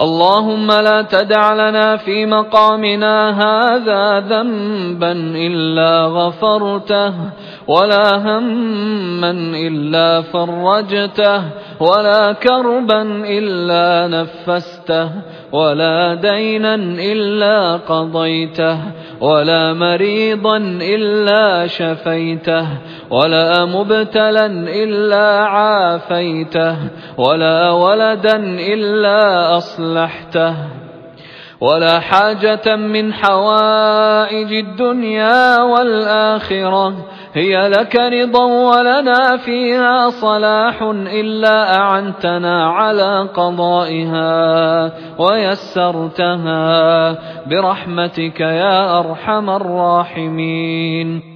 اللهم لا تدع لنا في مقامنا هذا ذنبا إلا غفرته ولا هما إلا فرجته. ولا كربا إلا نفسته ولا دينا إلا قضيته ولا مريضا إلا شفيته ولا مبتلا إلا عافيته ولا ولدا إلا أصلحته. ولا حاجة من حوائج الدنيا والآخرة هي لك رضا ولنا فيها صلاح إلا أعنتنا على قضائها ويسرتها برحمتك يا أرحم الراحمين.